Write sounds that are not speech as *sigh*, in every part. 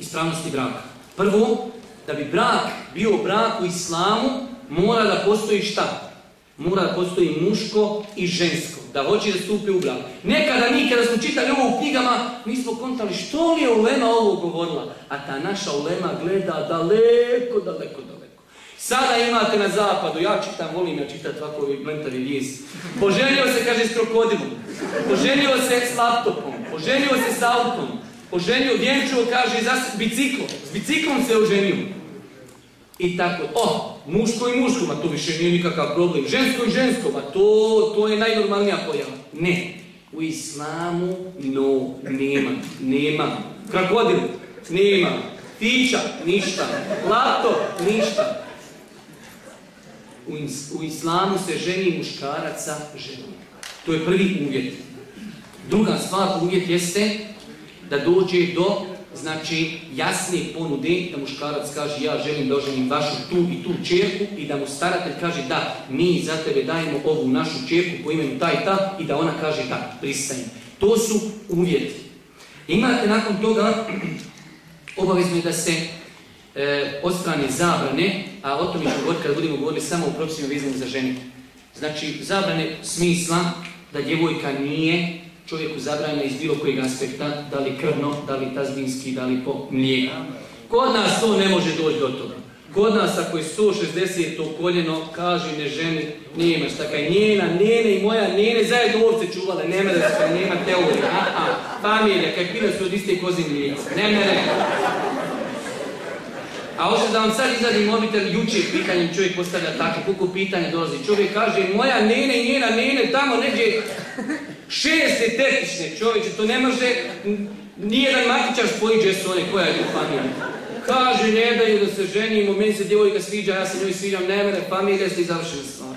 ispravnosti braka. Prvo, da bi brak bio brak u islamu, mora da postoji šta? Mora da postoji muško i žensko, da hoće da stupi u brak. Nekada mi kada smo čitali ovo u knjigama, mi smo kontali što li je Ulema ovo govorila, a ta naša Ulema gleda daleko, daleko, daleko. Sada imate na zapadu, ja čitam, volim ja čitati ovako mentavi vijest. Poženio se, kaže, s krokodilom. Poženio se s laptopom. Poženio se s autom. Poženio, vjenčuo, kaže, za biciklom. S biciklom se oženio. I tako, o, muško i muško, ma to više nije nikakav problem. Žensko i žensko, ma to, to je najnormalnija pojava. Ne, u islamu no, nema, nema. Krokodil, nema. Fića, ništa. Laptop, ništa. U islamu se ženi muškarac sa ženom. To je prvi uvjet. Druga stvar, uvjet jeste da dođe do znači jasne ponude da muškarac kaže ja želim da oženim vašu tu i tu čerku i da mu staratelj kaže da mi za tebe dajemo ovu našu čerku po imenu taj ta i da ona kaže da pristajem. To su uvjeti. Imate nakon toga *clears throat* obavezno je da se e, odstrane zabrane, a o tome ću govoriti kada budemo govorili samo o propisima vezanim za žene. Znači, zabrane smisla da djevojka nije čovjeku zabranjena iz bilo kojeg aspekta, da li krvno, da li tazbinski, da li po mlijeka. Kod nas to ne može doći do toga. Kod nas ako je 160 to koljeno, kaže ne ženi, nema šta kaj njena, njene i moja njene zajedno ovce čuvale, nema da se nema teorije, a, a, familija, kaj pile su od iste kozi mlijeka, ne, ne, ne. A hoće da vam sad izadim mobitel, jučer pitanjem čovjek postavlja tako, koliko pitanje dolazi. Čovjek kaže, moja nene i njena nene tamo neđe šeste tetične čovječe, to ne može nijedan matičar spoji džesone, koja je familija. Kaže, ne daju da se ženimo, meni se djevojka sviđa, ja se njoj sviđam, ne mene, familija ste i završena stvar.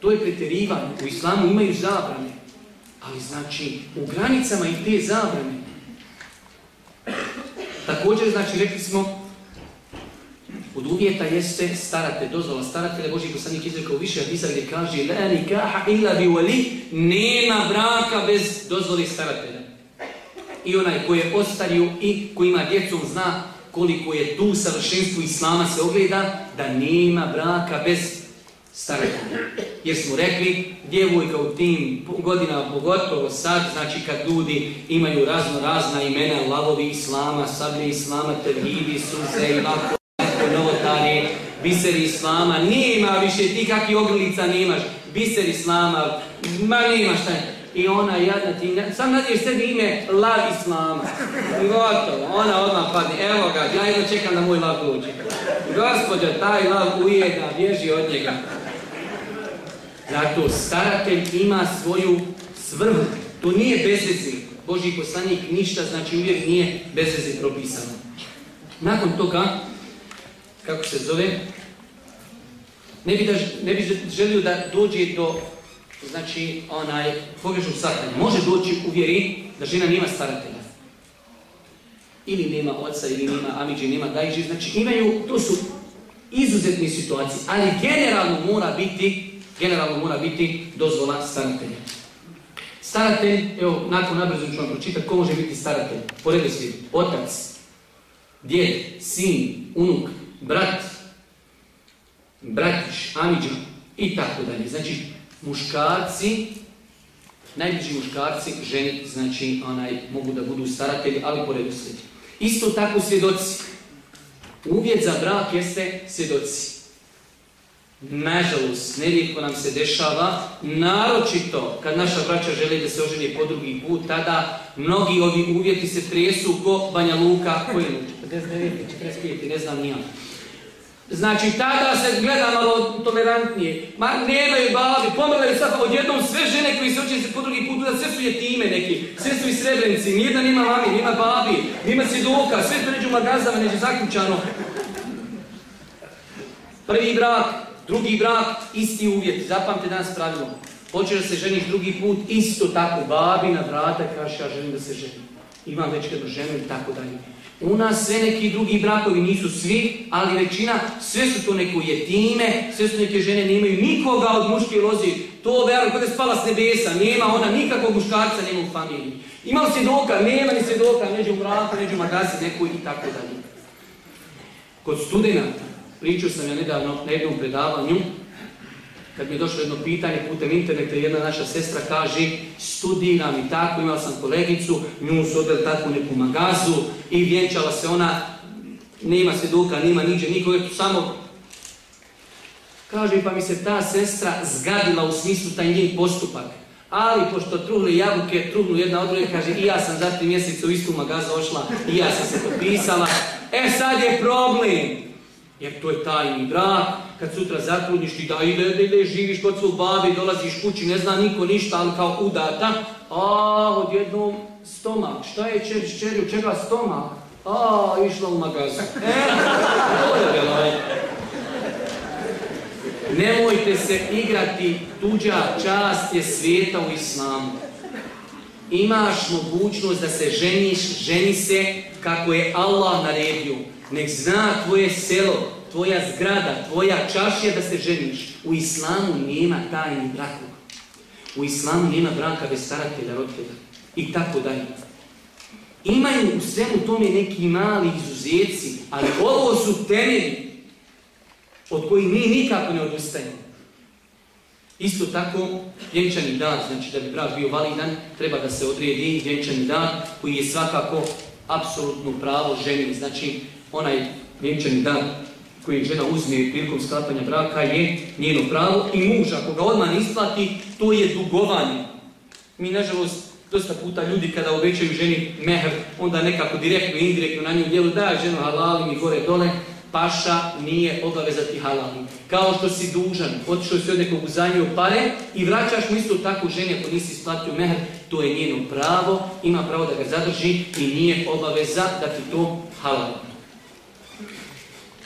To je pretjerivanje. U islamu imaju zabrane. Ali znači, u granicama i te zabrane. Također, znači, rekli smo, od uvjeta jeste starate, dozvola staratelja, Boži poslanik izrekao više hadisa gdje kaže La nikaha illa bi wali, nema braka bez dozvoli staratelja. I onaj koji je ostario i koji ima djecom zna koliko je tu savršenstvo Islama se ogleda, da nema braka bez staratelja. Jer smo rekli, djevojka u tim godinama, pogotovo sad, znači kad ljudi imaju razno razna imena, lavovi Islama, sablje Islama, tevhidi, suze i lako, biser islama, nema više ti kakvi ogrlica nemaš, biser islama, ma nema šta I ona jadna ti, sam nadješ sebi ime lav islama. Gotovo, ona odmah padne, evo ga, ja jedno čekam da moj lav dođe. Gospodja, taj lav ujeda, bježi od njega. Zato staratelj ima svoju svrhu. To nije bezvezi. Boži poslanik ništa, znači uvijek nije bezvezi propisano. Nakon toga, kako se zove, ne bi, da, ne bi želio da dođe do znači onaj pogrešnog satanja. Može doći u vjeri da žena nema staratelja. Ili nema oca, ili nema amiđe, nema dajđe. Znači imaju, to su izuzetne situacije, ali generalno mora biti generalno mora biti dozvola staratelja. Staratelj, evo, nakon nabrzo ću vam pročitati ko može biti staratelj. Pored svijetu, otac, djed, sin, unuk, brat, bratić, amiđa i tako dalje. Znači, muškarci, najbliži muškarci, ženi, znači, onaj, mogu da budu staratelji, ali po redu Isto tako svjedoci. Uvjet za brak jeste svjedoci. Nažalost, nerijetko nam se dešava, naročito kad naša braća žele da se oženi po drugi put, tada mnogi ovi uvjeti se tresu ko Banja Luka, koji je 49, 45, ne znam nijam. Znači, tada se gleda malo tolerantnije. Ma, nemaju babi, pomrli sad odjednom sve žene koji se oče po drugi put, sve su jetime neki, sve su i srebrenici, nijedan nima mami, nima babi, nima svjedoka, sve to magazama, neđu zaključano. Prvi brak, drugi brak, isti uvjet, zapamte danas pravilo. Hoćeš da se ženiš drugi put, isto tako, babi na vrata kaže ja želim da se ženim. Imam već jednu ženu i tako dalje. U nas sve neki drugi brakovi nisu svi, ali većina, sve su to neko jetime, sve su neke žene, nemaju nikoga od muške lozi. To veru, kada je spala s nebesa, nema ona nikakvog muškarca, nema u familiji. Imam svjedoka, nema ni svjedoka, neđe u mraku, neđe u magazi neku i tako dalje. Kod studenta, pričao sam ja nedavno na jednom predavanju, kad mi je došlo jedno pitanje putem interneta, jedna naša sestra kaže studiram i tako, imala sam kolegicu, nju su odveli takvu neku magazu i vjenčala se ona, nema svjedoka, nema niđe nikoga, samo kaže pa mi se ta sestra zgadila u smislu taj njen postupak. Ali pošto truhli jabuke, truhnu jedna od druge, kaže i ja sam za tri mjeseca u istu magazu ošla i ja sam se potpisala. E sad je problem, jer to je tajni brak, kad sutra zatrudniš ti da ide, ide, ide, živiš kod svog babi, dolaziš kući, ne zna niko ništa, ali kao udata, a odjednom stomak, šta je čer, čeri, čega stomak? A, išla u magazu. E, Nemojte se igrati, tuđa čast je svijeta u islamu. Imaš mogućnost da se ženiš, ženi se kako je Allah naredio. Nek zna tvoje selo, tvoja zgrada, tvoja čašija da se ženiš. U islamu nema tajni brakova. U islamu nema braka bez staratelja, roditelja. I tako dalje. Imaju u svemu tome neki mali izuzeci, ali ovo su temelji od kojih mi nikako ne odustajemo. Isto tako, vjenčani dan, znači da bi brak bio validan, treba da se odredi vjenčani dan koji je svakako apsolutno pravo ženi. Znači, onaj vjenčani dan koji žena uzme prilikom sklapanja braka je njeno pravo i muž, ako ga odmah isplati, to je dugovanje. Mi, nažalost, dosta puta ljudi kada obećaju ženi mehr, onda nekako direktno, indirektno na nju djelu, da, ženo halali mi gore dole, paša nije obaveza ti halali. Kao što si dužan, otišao si od nekog uzajmio pare i vraćaš mu isto tako ženi ako nisi isplatio mehr, to je njeno pravo, ima pravo da ga zadrži i nije obaveza da ti to halali.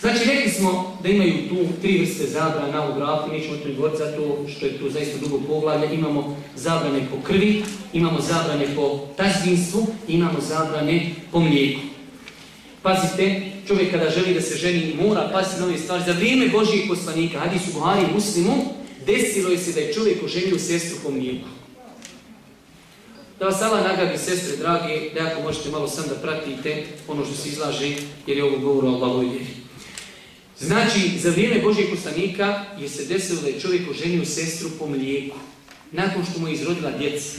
Znači, rekli smo da imaju tu tri vrste zabrana u braku, nećemo to govoriti zato što je to zaista dugo poglavlje. Imamo zabrane po krvi, imamo zabrane po tažbinstvu, imamo zabrane po mlijeku. Pazite, čovjek kada želi da se ženi mora paziti na ove stvari. Za vrijeme Božijeg poslanika, Hadis u Buhari muslimu, desilo je se da je čovjek oženio sestru po mlijeku. Da vas Allah nagradi, sestre drage, da ako možete malo sam da pratite ono što se izlaže, jer je ovo govor o Allahoj vjeri. Znači, za vrijeme Božijeg poslanika je se desilo da je čovjek oženio sestru po mlijeku, nakon što mu je izrodila djeca.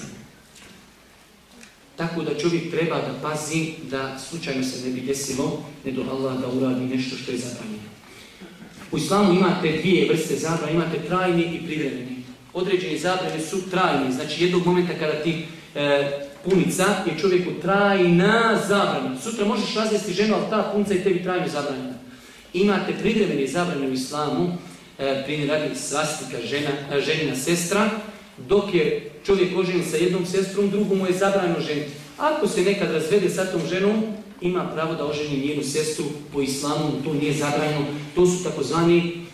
Tako da čovjek treba da pazi da slučajno se ne bi desilo, ne do Allah da uradi nešto što je zabranjeno. U islamu imate dvije vrste zabrane, imate trajni i privremeni. Određene zabrane su trajni, znači jednog momenta kada ti e, punica je čovjeku trajna zabrana. Sutra možeš razvesti ženu, ali ta punica je tebi trajno zabranjena. Imate privremene zabrane u islamu, e, primjer radi svastika žena, e, ženina sestra, dok je čovjek ožen sa jednom sestrom, drugu mu je zabranjeno ženiti. Ako se nekad razvede sa tom ženom, ima pravo da oženi njenu sestru po islamu, to nije zabranjeno. To su takozvani,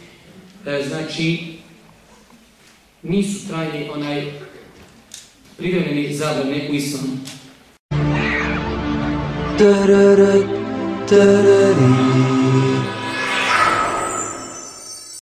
e, znači, nisu trajni onaj privremeni zabrane u islamu.